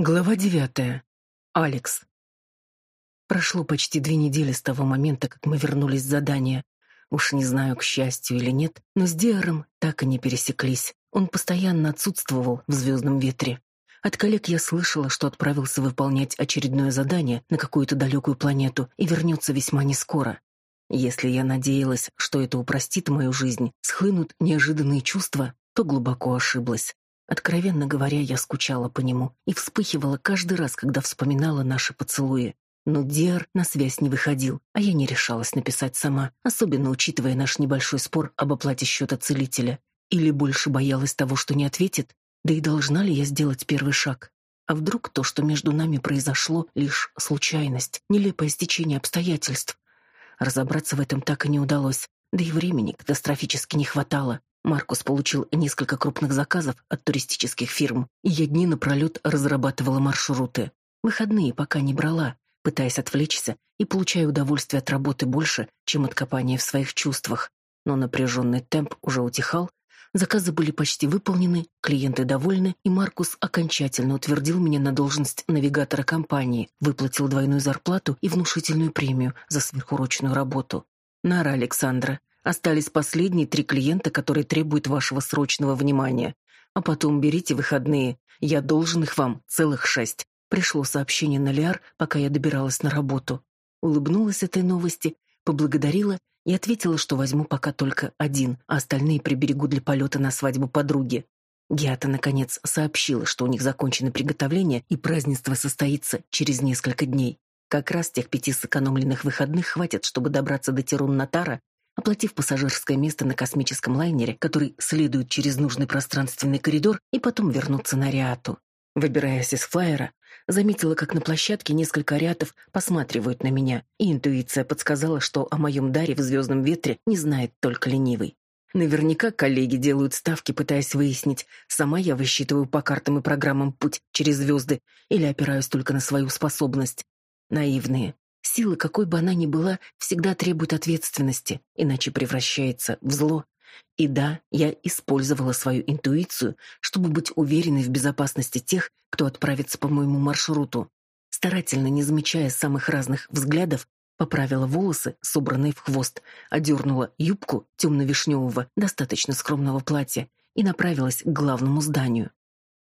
Глава девятая. Алекс. Прошло почти две недели с того момента, как мы вернулись с задания. Уж не знаю, к счастью или нет, но с Диаром так и не пересеклись. Он постоянно отсутствовал в звездном ветре. От коллег я слышала, что отправился выполнять очередное задание на какую-то далекую планету и вернется весьма нескоро. Если я надеялась, что это упростит мою жизнь, схлынут неожиданные чувства, то глубоко ошиблась. Откровенно говоря, я скучала по нему и вспыхивала каждый раз, когда вспоминала наши поцелуи. Но Диар на связь не выходил, а я не решалась написать сама, особенно учитывая наш небольшой спор об оплате счета целителя. Или больше боялась того, что не ответит? Да и должна ли я сделать первый шаг? А вдруг то, что между нами произошло, лишь случайность, нелепое стечение обстоятельств? Разобраться в этом так и не удалось, да и времени катастрофически не хватало. Маркус получил несколько крупных заказов от туристических фирм, и я дни напролет разрабатывала маршруты. Выходные пока не брала, пытаясь отвлечься и получая удовольствие от работы больше, чем от копания в своих чувствах. Но напряженный темп уже утихал, заказы были почти выполнены, клиенты довольны, и Маркус окончательно утвердил меня на должность навигатора компании, выплатил двойную зарплату и внушительную премию за сверхурочную работу. Нара Александра, Остались последние три клиента, которые требуют вашего срочного внимания. А потом берите выходные. Я должен их вам целых шесть. Пришло сообщение на Лиар, пока я добиралась на работу. Улыбнулась этой новости, поблагодарила и ответила, что возьму пока только один, а остальные приберегу для полета на свадьбу подруги. Геата, наконец, сообщила, что у них закончены приготовления, и празднество состоится через несколько дней. Как раз тех пяти сэкономленных выходных хватит, чтобы добраться до Тирун-Натара оплатив пассажирское место на космическом лайнере, который следует через нужный пространственный коридор, и потом вернуться на Риату. Выбираясь из флайера, заметила, как на площадке несколько ариатов посматривают на меня, и интуиция подсказала, что о моем даре в звездном ветре не знает только ленивый. Наверняка коллеги делают ставки, пытаясь выяснить, сама я высчитываю по картам и программам путь через звезды или опираюсь только на свою способность. Наивные. Сила, какой бы она ни была, всегда требует ответственности, иначе превращается в зло. И да, я использовала свою интуицию, чтобы быть уверенной в безопасности тех, кто отправится по моему маршруту. Старательно, не замечая самых разных взглядов, поправила волосы, собранные в хвост, одернула юбку темно-вишневого, достаточно скромного платья и направилась к главному зданию.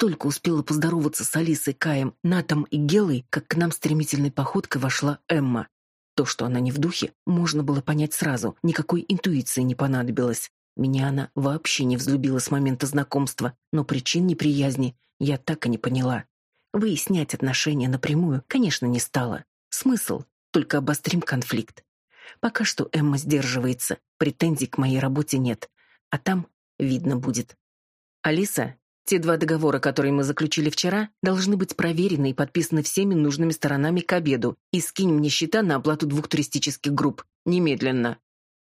Только успела поздороваться с Алисой, Каем, Натом и Гелой, как к нам стремительной походкой вошла Эмма. То, что она не в духе, можно было понять сразу, никакой интуиции не понадобилось. Меня она вообще не взлюбила с момента знакомства, но причин неприязни я так и не поняла. Выяснять отношения напрямую, конечно, не стала. Смысл? Только обострим конфликт. Пока что Эмма сдерживается, претензий к моей работе нет, а там видно будет. Алиса, те два договора, которые мы заключили вчера, должны быть проверены и подписаны всеми нужными сторонами к обеду. И скинь мне счета на оплату двух туристических групп. Немедленно.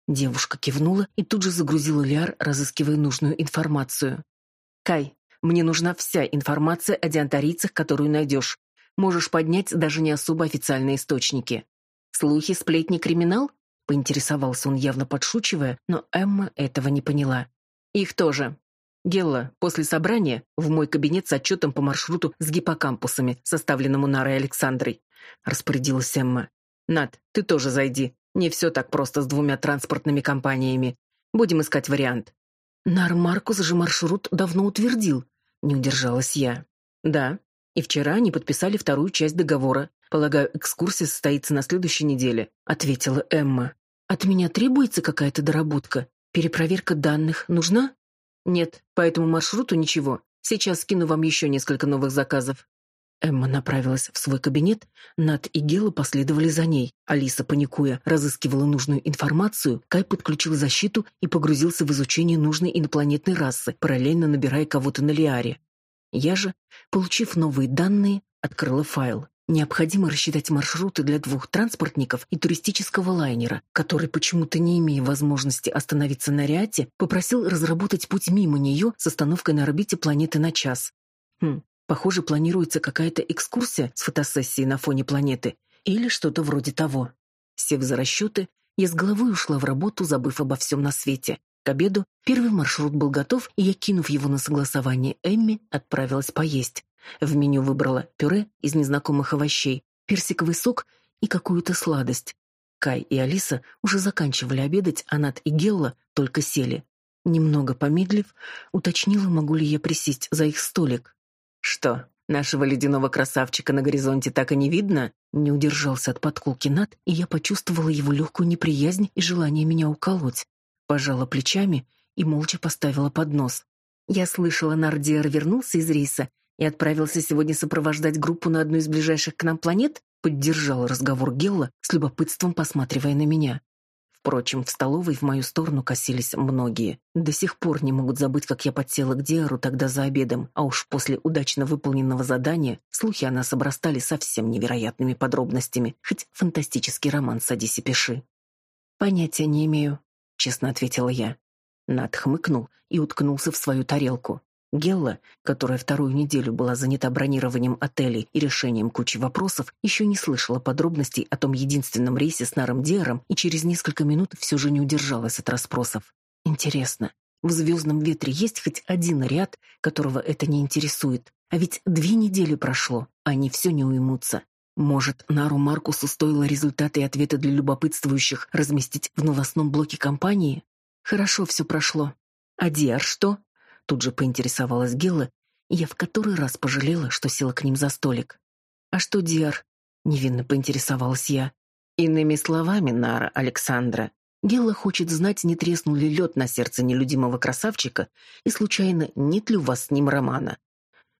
Девушка кивнула и тут же загрузила Лиар, разыскивая нужную информацию. Кай, мне нужна вся информация о диантарийцах, которую найдешь. Можешь поднять даже не особо официальные источники. Слухи, сплетни, криминал? Поинтересовался он, явно подшучивая, но Эмма этого не поняла. Их тоже. Гелла, после собрания в мой кабинет с отчетом по маршруту с гиппокампусами, составленному Нарой Александрой. Распорядилась Эмма. Над, ты тоже зайди. Не все так просто с двумя транспортными компаниями. Будем искать вариант. Нар Маркус же маршрут давно утвердил. Не удержалась я. Да. И вчера они подписали вторую часть договора. Полагаю, экскурсия состоится на следующей неделе, ответила Эмма. От меня требуется какая-то доработка. Перепроверка данных нужна? Нет, по этому маршруту ничего. Сейчас скину вам еще несколько новых заказов. Эмма направилась в свой кабинет, Нат и Гела последовали за ней. Алиса, паникуя, разыскивала нужную информацию, Кай подключил защиту и погрузился в изучение нужной инопланетной расы, параллельно набирая кого-то на Лиаре. Я же, получив новые данные, открыла файл. Необходимо рассчитать маршруты для двух транспортников и туристического лайнера, который, почему-то не имея возможности остановиться на Риате, попросил разработать путь мимо нее с остановкой на орбите планеты на час. Хм, похоже, планируется какая-то экскурсия с фотосессией на фоне планеты или что-то вроде того. Сев за расчеты, я с головой ушла в работу, забыв обо всем на свете. К обеду первый маршрут был готов, и я, кинув его на согласование Эмми, отправилась поесть. В меню выбрала пюре из незнакомых овощей, персиковый сок и какую-то сладость. Кай и Алиса уже заканчивали обедать, а Нат и Гелла только сели. Немного помедлив, уточнила, могу ли я присесть за их столик. «Что, нашего ледяного красавчика на горизонте так и не видно?» Не удержался от подколки Нат, и я почувствовала его легкую неприязнь и желание меня уколоть. Пожала плечами и молча поставила поднос. Я слышала, Нардиер вернулся из рейса и отправился сегодня сопровождать группу на одну из ближайших к нам планет, поддержал разговор Гелла, с любопытством посматривая на меня. Впрочем, в столовой в мою сторону косились многие. До сих пор не могут забыть, как я подсела к Диару тогда за обедом, а уж после удачно выполненного задания слухи о нас обрастали совсем невероятными подробностями, хоть фантастический роман «Садись и пиши». «Понятия не имею», — честно ответила я. Над хмыкнул и уткнулся в свою тарелку. Гелла, которая вторую неделю была занята бронированием отелей и решением кучи вопросов, еще не слышала подробностей о том единственном рейсе с Наром Диаром и через несколько минут все же не удержалась от расспросов. Интересно, в «Звездном ветре» есть хоть один ряд, которого это не интересует? А ведь две недели прошло, а они все не уймутся. Может, Нару Маркусу стоило результаты и ответы для любопытствующих разместить в новостном блоке компании? Хорошо все прошло. А Диар что? Тут же поинтересовалась Гелла, и я в который раз пожалела, что села к ним за столик. «А что, Диар?» — невинно поинтересовалась я. «Иными словами, Нара Александра, Гелла хочет знать, не треснул ли лед на сердце нелюдимого красавчика и, случайно, нет ли у вас с ним романа».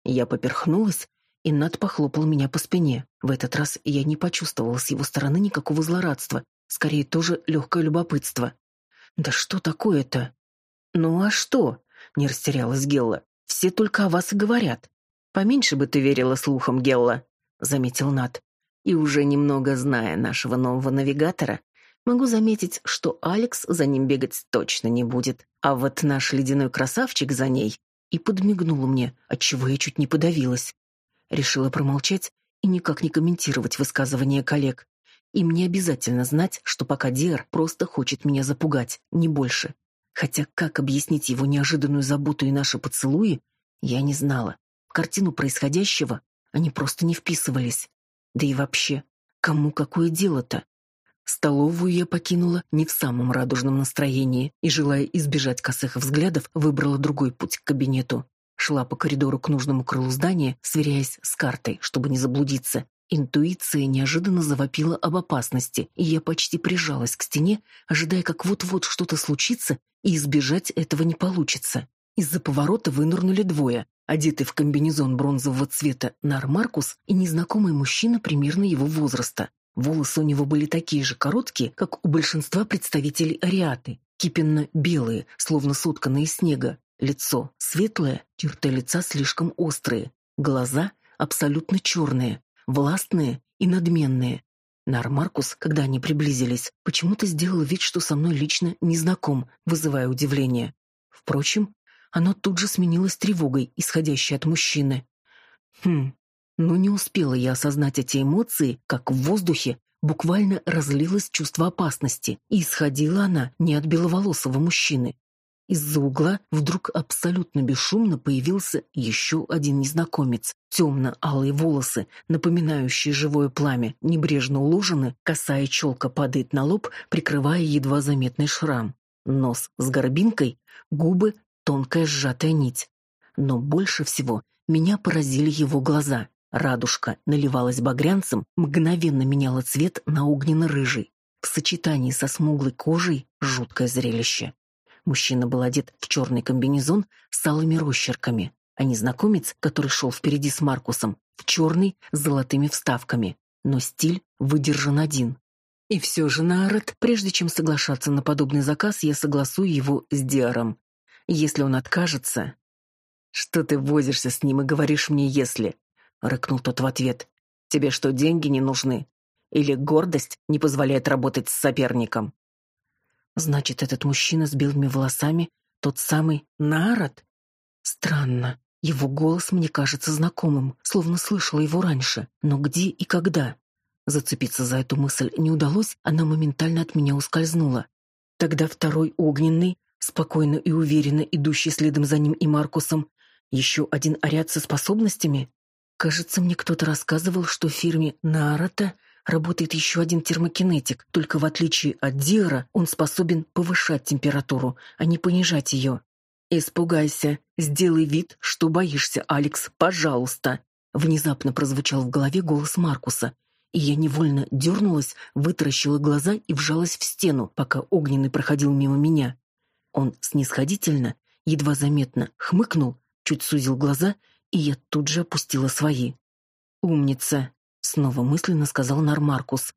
Я поперхнулась, и Над похлопал меня по спине. В этот раз я не почувствовала с его стороны никакого злорадства, скорее тоже легкое любопытство. «Да что такое-то?» «Ну а что?» Не растерялась Гелла. Все только о вас и говорят. Поменьше бы ты верила слухам, Гелла, заметил Нат. И уже немного зная нашего нового навигатора, могу заметить, что Алекс за ним бегать точно не будет, а вот наш ледяной красавчик за ней и подмигнула мне, отчего я чуть не подавилась. Решила промолчать и никак не комментировать высказывания коллег. Им не обязательно знать, что пока Диар просто хочет меня запугать, не больше. Хотя как объяснить его неожиданную заботу и наши поцелуи, я не знала. В картину происходящего они просто не вписывались. Да и вообще, кому какое дело-то? Столовую я покинула не в самом радужном настроении и, желая избежать косых взглядов, выбрала другой путь к кабинету. Шла по коридору к нужному крылу здания, сверяясь с картой, чтобы не заблудиться. Интуиция неожиданно завопила об опасности, и я почти прижалась к стене, ожидая, как вот-вот что-то случится, и избежать этого не получится. Из-за поворота вынырнули двое, одетый в комбинезон бронзового цвета Нар Маркус и незнакомый мужчина примерно его возраста. Волосы у него были такие же короткие, как у большинства представителей ариаты, кипенно-белые, словно сотканные из снега. Лицо светлое, черты лица слишком острые, глаза абсолютно черные, властные и надменные, Нар Маркус, когда они приблизились, почему-то сделал вид, что со мной лично не знаком, вызывая удивление. Впрочем, оно тут же сменилось тревогой, исходящей от мужчины. Хм, но не успела я осознать эти эмоции, как в воздухе буквально разлилось чувство опасности, и исходила она не от беловолосого мужчины, из-за угла вдруг абсолютно бесшумно появился еще один незнакомец. Темно-алые волосы, напоминающие живое пламя, небрежно уложены, косая челка падает на лоб, прикрывая едва заметный шрам. Нос с горбинкой, губы — тонкая сжатая нить. Но больше всего меня поразили его глаза. Радужка наливалась багрянцем, мгновенно меняла цвет на огненно-рыжий. В сочетании со смуглой кожей — жуткое зрелище. Мужчина был одет в черный комбинезон с алыми росчерками, а незнакомец, который шел впереди с Маркусом, в черный с золотыми вставками. Но стиль выдержан один. И все же, Наарет, прежде чем соглашаться на подобный заказ, я согласую его с Диаром. Если он откажется... «Что ты возишься с ним и говоришь мне «если»?» — рыкнул тот в ответ. «Тебе что, деньги не нужны? Или гордость не позволяет работать с соперником?» Значит, этот мужчина с белыми волосами тот самый Народ? Странно. Его голос мне кажется знакомым, словно слышала его раньше. Но где и когда? Зацепиться за эту мысль не удалось, она моментально от меня ускользнула. Тогда второй огненный, спокойно и уверенно идущий следом за ним и Маркусом, еще один ариат со способностями? Кажется, мне кто-то рассказывал, что в фирме Наарата работает еще один термокинетик, только в отличие от Диора он способен повышать температуру, а не понижать ее. «Испугайся, сделай вид, что боишься, Алекс, пожалуйста!» Внезапно прозвучал в голове голос Маркуса, и я невольно дернулась, вытаращила глаза и вжалась в стену, пока огненный проходил мимо меня. Он снисходительно, едва заметно хмыкнул, чуть сузил глаза, и я тут же опустила свои. «Умница!» — снова мысленно сказал Нармаркус.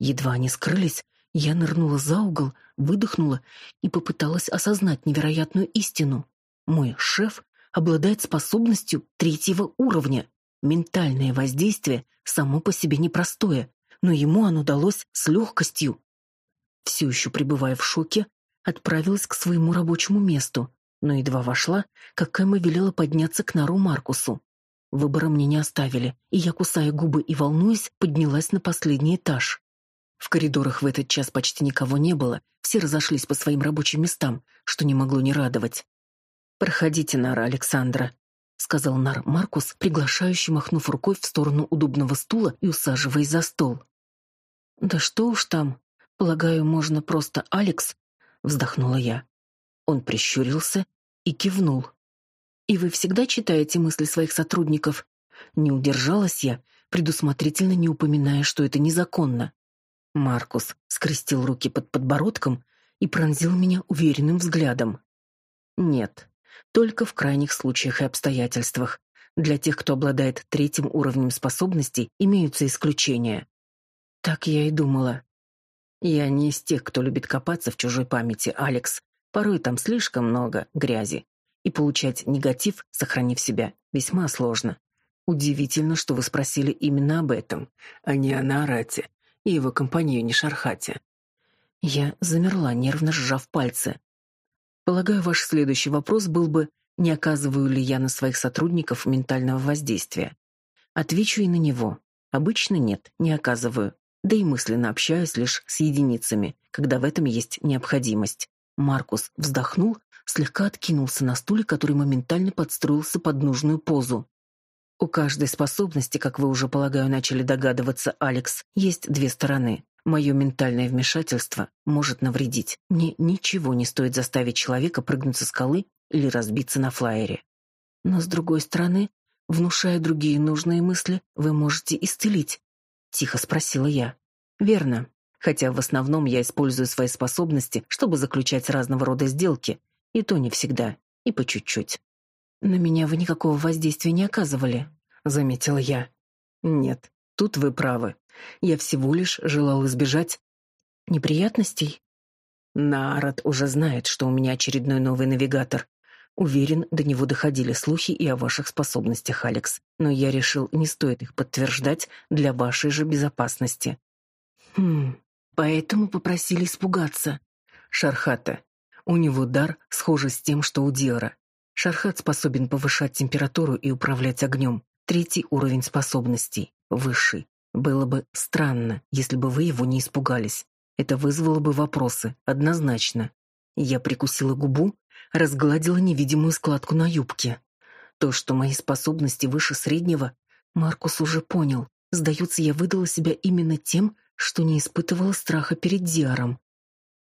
Едва они скрылись, я нырнула за угол, выдохнула и попыталась осознать невероятную истину. Мой шеф обладает способностью третьего уровня. Ментальное воздействие само по себе непростое, но ему оно далось с легкостью. Все еще пребывая в шоке, отправилась к своему рабочему месту, но едва вошла, как Кэма велела подняться к Нару Маркусу. Выбора мне не оставили, и я, кусая губы и волнуясь, поднялась на последний этаж. В коридорах в этот час почти никого не было, все разошлись по своим рабочим местам, что не могло не радовать. «Проходите, Нара Александра», — сказал Нар Маркус, приглашающий, махнув рукой в сторону удобного стула и усаживаясь за стол. «Да что уж там, полагаю, можно просто Алекс», — вздохнула я. Он прищурился и кивнул. «И вы всегда читаете мысли своих сотрудников?» Не удержалась я, предусмотрительно не упоминая, что это незаконно. Маркус скрестил руки под подбородком и пронзил меня уверенным взглядом. «Нет, только в крайних случаях и обстоятельствах. Для тех, кто обладает третьим уровнем способностей, имеются исключения. Так я и думала. Я не из тех, кто любит копаться в чужой памяти, Алекс. Порой там слишком много грязи. И получать негатив, сохранив себя, весьма сложно. Удивительно, что вы спросили именно об этом, а не о Нарате и его компаньоне Шархате. Я замерла, нервно сжав пальцы. Полагаю, ваш следующий вопрос был бы, не оказываю ли я на своих сотрудников ментального воздействия. Отвечу и на него. Обычно нет, не оказываю. Да и мысленно общаюсь лишь с единицами, когда в этом есть необходимость. Маркус вздохнул, слегка откинулся на стуле, который моментально подстроился под нужную позу. У каждой способности, как вы уже, полагаю, начали догадываться, Алекс, есть две стороны. Мое ментальное вмешательство может навредить. Мне ничего не стоит заставить человека прыгнуть со скалы или разбиться на флайере. Но, с другой стороны, внушая другие нужные мысли, вы можете исцелить. Тихо спросила я. Верно. Хотя в основном я использую свои способности, чтобы заключать разного рода сделки. И то не всегда. И по чуть-чуть. На меня вы никакого воздействия не оказывали, заметила я. Нет, тут вы правы. Я всего лишь желал избежать неприятностей. Народ уже знает, что у меня очередной новый навигатор. Уверен, до него доходили слухи и о ваших способностях, Алекс, но я решил, не стоит их подтверждать для вашей же безопасности. Хм, поэтому попросили испугаться. Шархата. У него дар схожий с тем, что у Диора. Шархат способен повышать температуру и управлять огнем. Третий уровень способностей, высший. Было бы странно, если бы вы его не испугались. Это вызвало бы вопросы, однозначно. Я прикусила губу, разгладила невидимую складку на юбке. То, что мои способности выше среднего, Маркус уже понял. Сдается, я выдала себя именно тем, что не испытывала страха перед Диаром.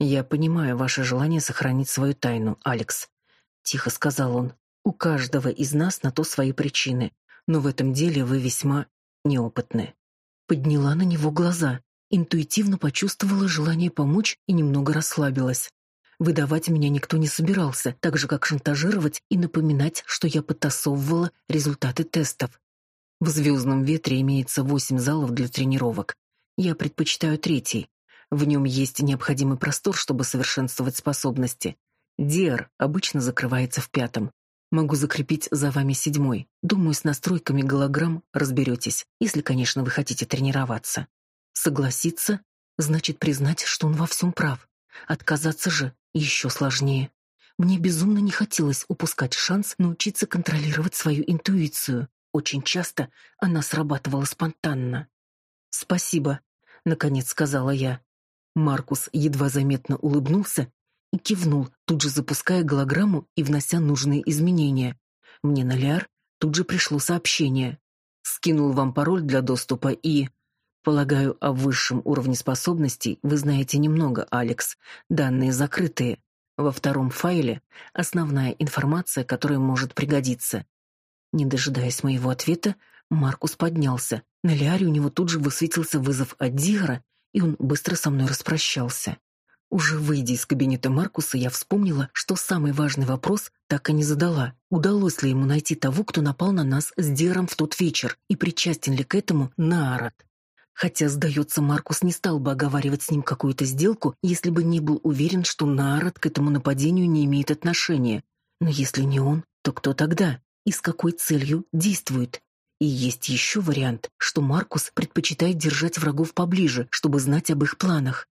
«Я понимаю ваше желание сохранить свою тайну, Алекс», — тихо сказал он. «У каждого из нас на то свои причины, но в этом деле вы весьма неопытны». Подняла на него глаза, интуитивно почувствовала желание помочь и немного расслабилась. Выдавать меня никто не собирался, так же как шантажировать и напоминать, что я подтасовывала результаты тестов. В «Звездном ветре» имеется восемь залов для тренировок. Я предпочитаю третий. В нем есть необходимый простор, чтобы совершенствовать способности. Диар обычно закрывается в пятом. Могу закрепить за вами седьмой. Думаю, с настройками голограмм разберетесь, если, конечно, вы хотите тренироваться. Согласиться значит признать, что он во всем прав. Отказаться же еще сложнее. Мне безумно не хотелось упускать шанс научиться контролировать свою интуицию. Очень часто она срабатывала спонтанно. «Спасибо», — наконец сказала я. Маркус едва заметно улыбнулся и кивнул, тут же запуская голограмму и внося нужные изменения. Мне на Ляр тут же пришло сообщение. скинул вам пароль для доступа и... Полагаю, о высшем уровне способностей вы знаете немного, Алекс. Данные закрытые. Во втором файле основная информация, которая может пригодиться. Не дожидаясь моего ответа, Маркус поднялся. На Лиаре у него тут же высветился вызов от Дигра, и он быстро со мной распрощался. Уже выйдя из кабинета Маркуса, я вспомнила, что самый важный вопрос так и не задала. Удалось ли ему найти того, кто напал на нас с Диром в тот вечер, и причастен ли к этому Наарат? Хотя, сдается, Маркус не стал бы оговаривать с ним какую-то сделку, если бы не был уверен, что Наарат к этому нападению не имеет отношения. Но если не он, то кто тогда? И с какой целью действует? И есть еще вариант, что Маркус предпочитает держать врагов поближе, чтобы знать об их планах.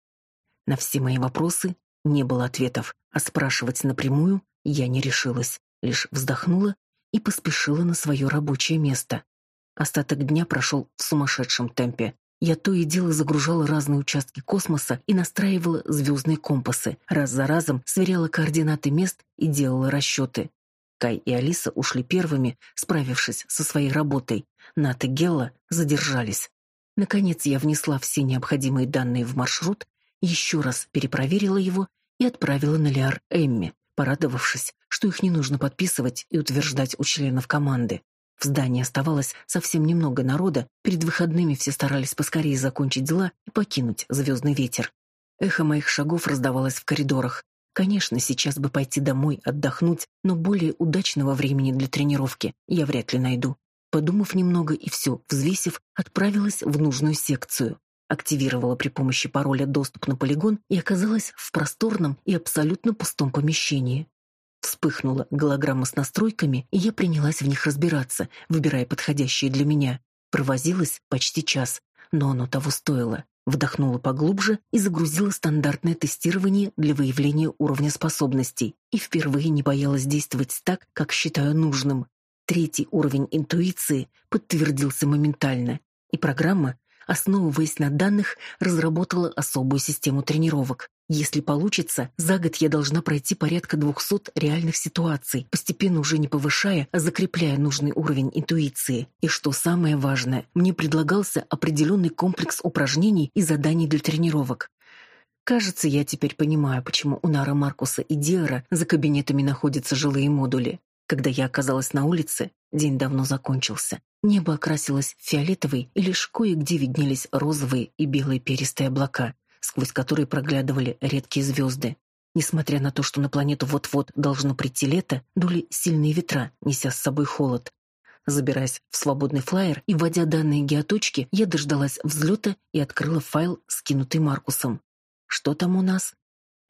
На все мои вопросы не было ответов, а спрашивать напрямую я не решилась, лишь вздохнула и поспешила на свое рабочее место. Остаток дня прошел в сумасшедшем темпе. Я то и дело загружала разные участки космоса и настраивала звездные компасы, раз за разом сверяла координаты мест и делала расчеты. Кай и Алиса ушли первыми, справившись со своей работой. Ната и Гелла задержались. Наконец я внесла все необходимые данные в маршрут еще раз перепроверила его и отправила на Лиар Эмми, порадовавшись, что их не нужно подписывать и утверждать у членов команды. В здании оставалось совсем немного народа, перед выходными все старались поскорее закончить дела и покинуть звездный ветер. Эхо моих шагов раздавалось в коридорах. Конечно, сейчас бы пойти домой, отдохнуть, но более удачного времени для тренировки я вряд ли найду. Подумав немного и все, взвесив, отправилась в нужную секцию активировала при помощи пароля доступ на полигон и оказалась в просторном и абсолютно пустом помещении. Вспыхнула голограмма с настройками, и я принялась в них разбираться, выбирая подходящие для меня. Провозилась почти час, но оно того стоило. Вдохнула поглубже и загрузила стандартное тестирование для выявления уровня способностей. И впервые не боялась действовать так, как считаю нужным. Третий уровень интуиции подтвердился моментально, и программа основываясь на данных, разработала особую систему тренировок. Если получится, за год я должна пройти порядка 200 реальных ситуаций, постепенно уже не повышая, а закрепляя нужный уровень интуиции. И что самое важное, мне предлагался определенный комплекс упражнений и заданий для тренировок. Кажется, я теперь понимаю, почему у Нара Маркуса и Диара за кабинетами находятся жилые модули. Когда я оказалась на улице, день давно закончился. Небо окрасилось в фиолетовый, и лишь кое-где виднелись розовые и белые перистые облака, сквозь которые проглядывали редкие звезды. Несмотря на то, что на планету вот-вот должно прийти лето, дули сильные ветра, неся с собой холод. Забираясь в свободный флайер и вводя данные геоточки, я дождалась взлета и открыла файл, скинутый Маркусом. Что там у нас?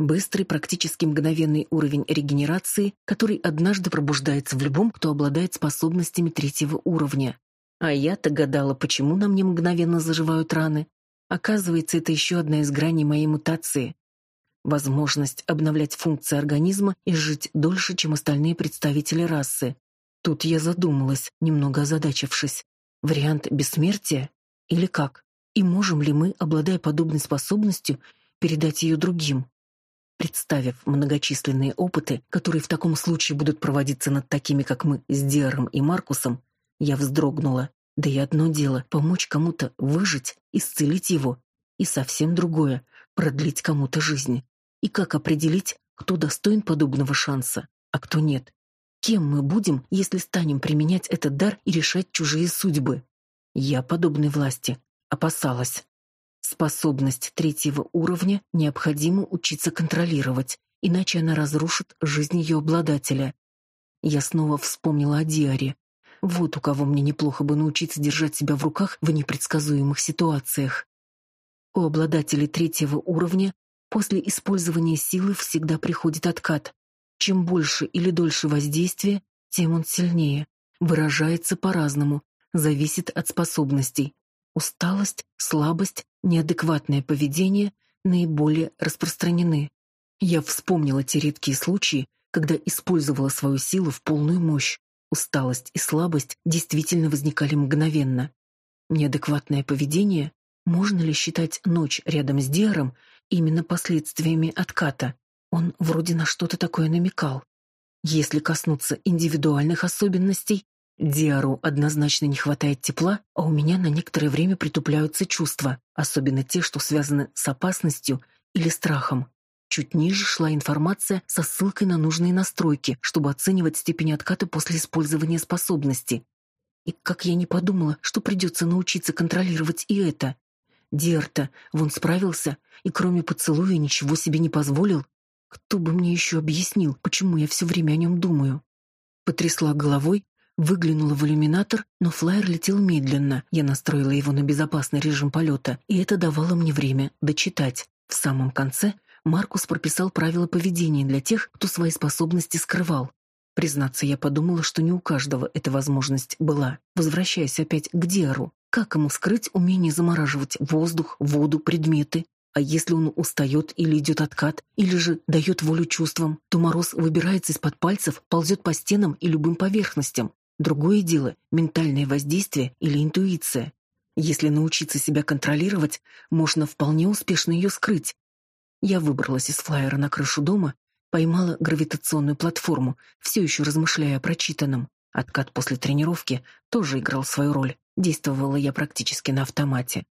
Быстрый, практически мгновенный уровень регенерации, который однажды пробуждается в любом, кто обладает способностями третьего уровня. А я-то гадала, почему нам не мгновенно заживают раны. Оказывается, это еще одна из граней моей мутации. Возможность обновлять функции организма и жить дольше, чем остальные представители расы. Тут я задумалась, немного озадачившись. Вариант бессмертия? Или как? И можем ли мы, обладая подобной способностью, передать ее другим? Представив многочисленные опыты, которые в таком случае будут проводиться над такими, как мы, с Диаром и Маркусом, я вздрогнула. Да и одно дело — помочь кому-то выжить, исцелить его, и совсем другое — продлить кому-то жизнь. И как определить, кто достоин подобного шанса, а кто нет? Кем мы будем, если станем применять этот дар и решать чужие судьбы? Я подобной власти опасалась. Способность третьего уровня необходимо учиться контролировать, иначе она разрушит жизнь ее обладателя. Я снова вспомнила о Диаре. Вот у кого мне неплохо бы научиться держать себя в руках в непредсказуемых ситуациях. У обладателей третьего уровня после использования силы всегда приходит откат. Чем больше или дольше воздействия, тем он сильнее. Выражается по-разному, зависит от способностей. Усталость, слабость, неадекватное поведение наиболее распространены. Я вспомнила те редкие случаи, когда использовала свою силу в полную мощь. Усталость и слабость действительно возникали мгновенно. Неадекватное поведение можно ли считать ночь рядом с Диаром именно последствиями отката? Он вроде на что-то такое намекал. Если коснуться индивидуальных особенностей, Диару однозначно не хватает тепла, а у меня на некоторое время притупляются чувства, особенно те, что связаны с опасностью или страхом. Чуть ниже шла информация со ссылкой на нужные настройки, чтобы оценивать степень отката после использования способности. И как я не подумала, что придется научиться контролировать и это. Диарта, вон справился, и кроме поцелуя ничего себе не позволил. Кто бы мне еще объяснил, почему я все время о нем думаю? Потрясла головой, Выглянула в иллюминатор, но флайер летел медленно. Я настроила его на безопасный режим полета, и это давало мне время дочитать. В самом конце Маркус прописал правила поведения для тех, кто свои способности скрывал. Признаться, я подумала, что не у каждого эта возможность была. Возвращаясь опять к Диару, как ему скрыть умение замораживать воздух, воду, предметы? А если он устает или идет откат, или же дает волю чувствам, то мороз выбирается из-под пальцев, ползет по стенам и любым поверхностям. Другое дело — ментальное воздействие или интуиция. Если научиться себя контролировать, можно вполне успешно ее скрыть. Я выбралась из флайера на крышу дома, поймала гравитационную платформу, все еще размышляя о прочитанном. Откат после тренировки тоже играл свою роль. Действовала я практически на автомате.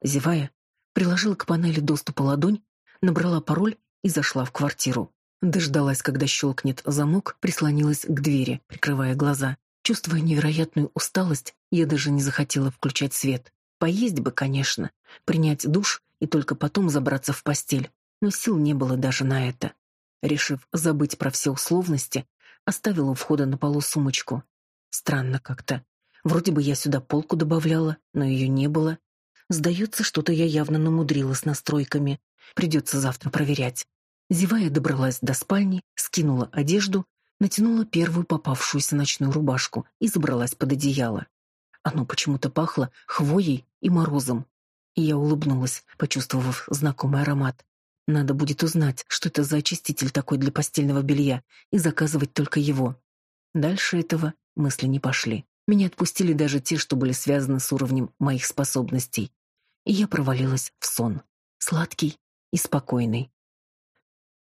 Зевая, приложила к панели доступа ладонь, набрала пароль и зашла в квартиру. Дождалась, когда щелкнет замок, прислонилась к двери, прикрывая глаза. Чувствуя невероятную усталость, я даже не захотела включать свет. Поесть бы, конечно, принять душ и только потом забраться в постель, но сил не было даже на это. Решив забыть про все условности, оставила у входа на полу сумочку. Странно как-то. Вроде бы я сюда полку добавляла, но ее не было. Сдается, что-то я явно намудрила с настройками. Придется завтра проверять. Зевая добралась до спальни, скинула одежду натянула первую попавшуюся ночную рубашку и забралась под одеяло. Оно почему-то пахло хвоей и морозом. И я улыбнулась, почувствовав знакомый аромат. Надо будет узнать, что это за очиститель такой для постельного белья, и заказывать только его. Дальше этого мысли не пошли. Меня отпустили даже те, что были связаны с уровнем моих способностей. И я провалилась в сон. Сладкий и спокойный.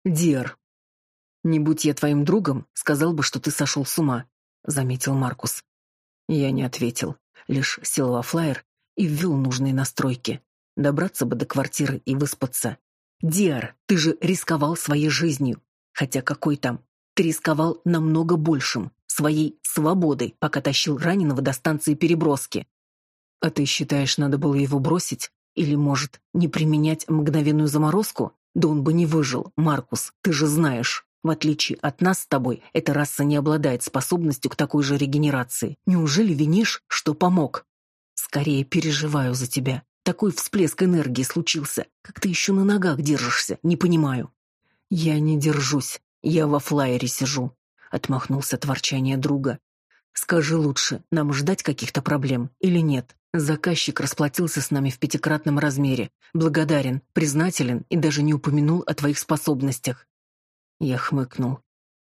Диар. «Не будь я твоим другом, сказал бы, что ты сошел с ума», — заметил Маркус. Я не ответил, лишь сел во флайер и ввел нужные настройки. Добраться бы до квартиры и выспаться. «Диар, ты же рисковал своей жизнью. Хотя какой там? Ты рисковал намного большим, своей свободой, пока тащил раненого до станции переброски. А ты считаешь, надо было его бросить? Или, может, не применять мгновенную заморозку? Да он бы не выжил, Маркус, ты же знаешь. В отличие от нас с тобой, эта раса не обладает способностью к такой же регенерации. Неужели винишь, что помог? Скорее переживаю за тебя. Такой всплеск энергии случился. Как ты еще на ногах держишься, не понимаю. Я не держусь. Я во флайере сижу. Отмахнулся от ворчания друга. Скажи лучше, нам ждать каких-то проблем или нет? Заказчик расплатился с нами в пятикратном размере. Благодарен, признателен и даже не упомянул о твоих способностях. Я хмыкнул.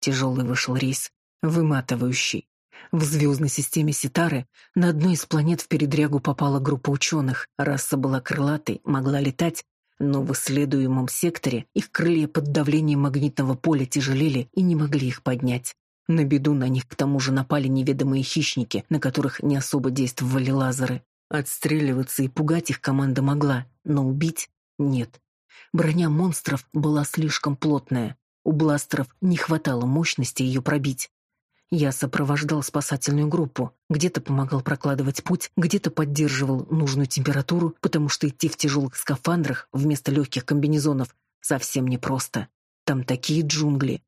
Тяжелый вышел рейс, выматывающий. В звездной системе Ситары на одной из планет в передрягу попала группа ученых. Раса была крылатой, могла летать, но в исследуемом секторе их крылья под давлением магнитного поля тяжелели и не могли их поднять. На беду на них к тому же напали неведомые хищники, на которых не особо действовали лазеры. Отстреливаться и пугать их команда могла, но убить — нет. Броня монстров была слишком плотная. У бластеров не хватало мощности ее пробить. Я сопровождал спасательную группу, где-то помогал прокладывать путь, где-то поддерживал нужную температуру, потому что идти в тяжелых скафандрах вместо легких комбинезонов совсем непросто. Там такие джунгли.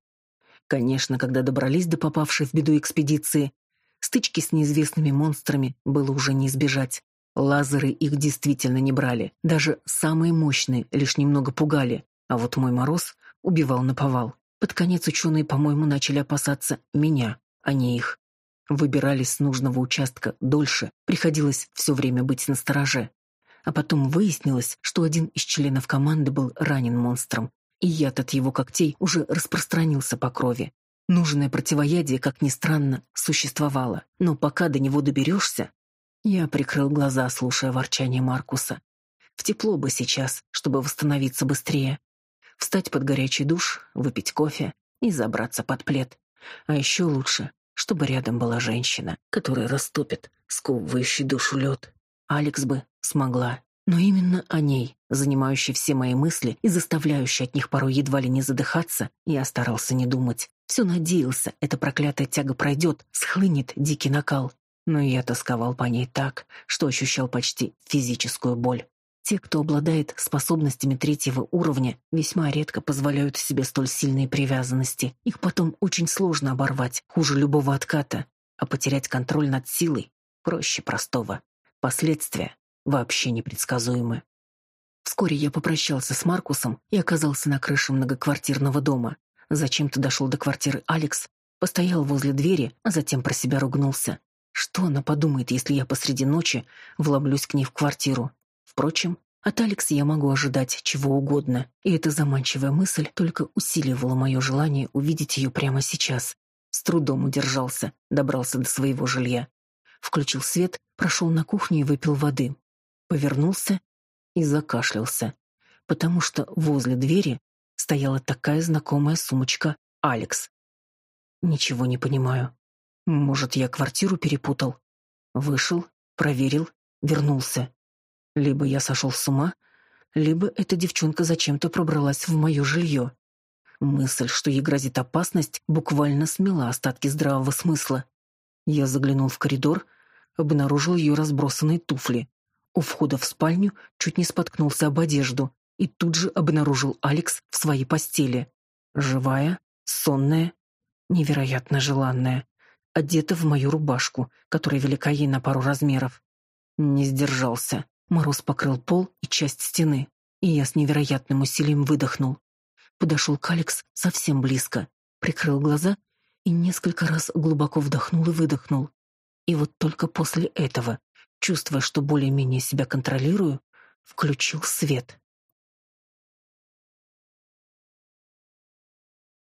Конечно, когда добрались до попавшей в беду экспедиции, стычки с неизвестными монстрами было уже не избежать. Лазеры их действительно не брали. Даже самые мощные лишь немного пугали. А вот мой мороз убивал наповал. Под конец ученые, по-моему, начали опасаться меня, а не их. Выбирались с нужного участка дольше, приходилось все время быть настороже. А потом выяснилось, что один из членов команды был ранен монстром, и яд от его когтей уже распространился по крови. Нужное противоядие, как ни странно, существовало, но пока до него доберешься... Я прикрыл глаза, слушая ворчание Маркуса. В тепло бы сейчас, чтобы восстановиться быстрее встать под горячий душ, выпить кофе и забраться под плед. А еще лучше чтобы рядом была женщина, которая растопит сковывающий душу лед. Алекс бы смогла. Но именно о ней, занимающей все мои мысли и заставляющей от них порой едва ли не задыхаться, я старался не думать. Все надеялся, эта проклятая тяга пройдет, схлынет дикий накал. Но я тосковал по ней так, что ощущал почти физическую боль. Те, кто обладает способностями третьего уровня, весьма редко позволяют себе столь сильные привязанности. Их потом очень сложно оборвать, хуже любого отката. А потерять контроль над силой проще простого. Последствия вообще непредсказуемы. Вскоре я попрощался с Маркусом и оказался на крыше многоквартирного дома. Зачем-то дошел до квартиры Алекс, постоял возле двери, а затем про себя ругнулся. Что она подумает, если я посреди ночи вломлюсь к ней в квартиру? Впрочем, от Алекс я могу ожидать чего угодно, и эта заманчивая мысль только усиливала мое желание увидеть ее прямо сейчас. С трудом удержался, добрался до своего жилья. Включил свет, прошел на кухню и выпил воды. Повернулся и закашлялся, потому что возле двери стояла такая знакомая сумочка Алекс. Ничего не понимаю. Может, я квартиру перепутал? Вышел, проверил, вернулся. Либо я сошел с ума, либо эта девчонка зачем-то пробралась в мое жилье. Мысль, что ей грозит опасность, буквально смела остатки здравого смысла. Я заглянул в коридор, обнаружил ее разбросанные туфли. У входа в спальню чуть не споткнулся об одежду и тут же обнаружил Алекс в своей постели. Живая, сонная, невероятно желанная, одета в мою рубашку, которая велика ей на пару размеров. Не сдержался. Мороз покрыл пол и часть стены, и я с невероятным усилием выдохнул. Подошел к Алекс совсем близко, прикрыл глаза и несколько раз глубоко вдохнул и выдохнул. И вот только после этого, чувствуя, что более-менее себя контролирую, включил свет.